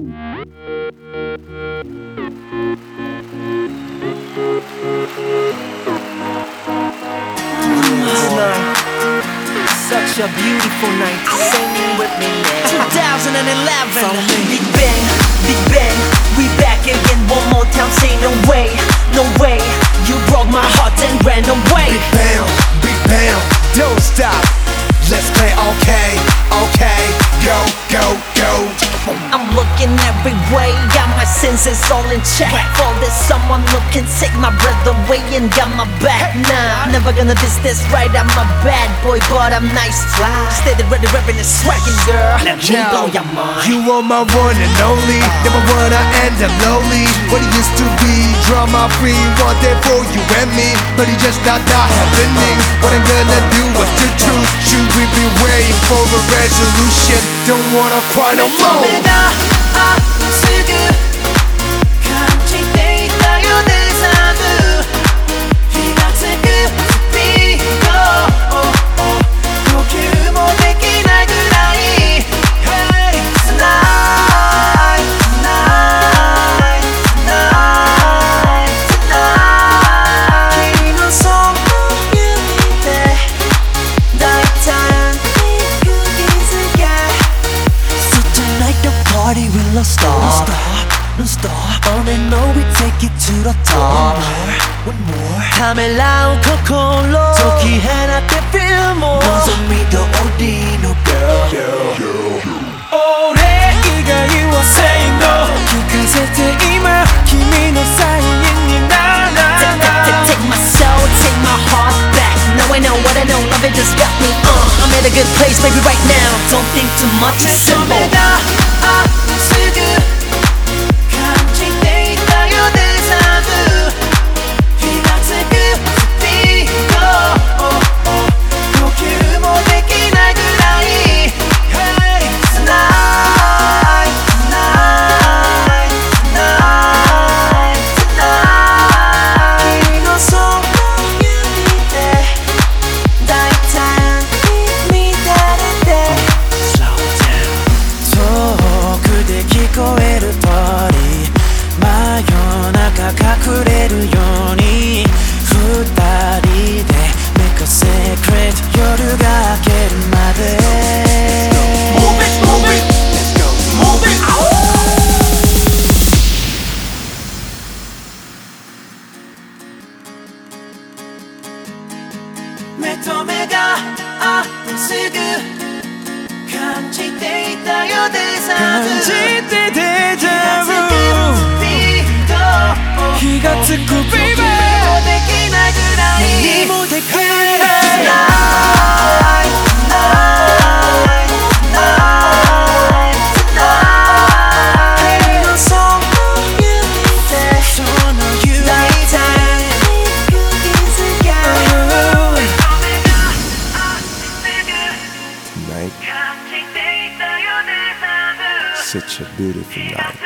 Tonight, such a beautiful night. Sing with me now. 2011. Big Bang, Big Bang. We back again one more time. Say no way, no way. You broke my heart and ran away. Big bam, big bam, don't stop. Let's play okay, okay, my senses all in check. For this someone who can take my breath away and got my back. Nah, never gonna diss this right. I'm a bad boy, but I'm nice. Steady, ready, repping and swagging, girl. Let me blow your mind. You are my one and only, never wanna end up lonely. What it used to be, drama free, want that for you and me. But it just not not happening. What I'm gonna do, what's the truth? Should we be waiting for a resolution? Don't wanna cry no more. Uh, party will start. Don't stop, don't stop. On and on we take it to the top. One more, one more. ためらう心解き放って feel more. 望み通りの girl. 俺以外は say no. 聞かせて今君のサインにならない Take my soul, take my heart back. Now I know what I know, love it just got me. Uh, I'm in a good place, baby, right now. Don't think too much, it's simple. 夜が明けるまで、目と目が熱く感じていたよデザート感 such a beautiful night.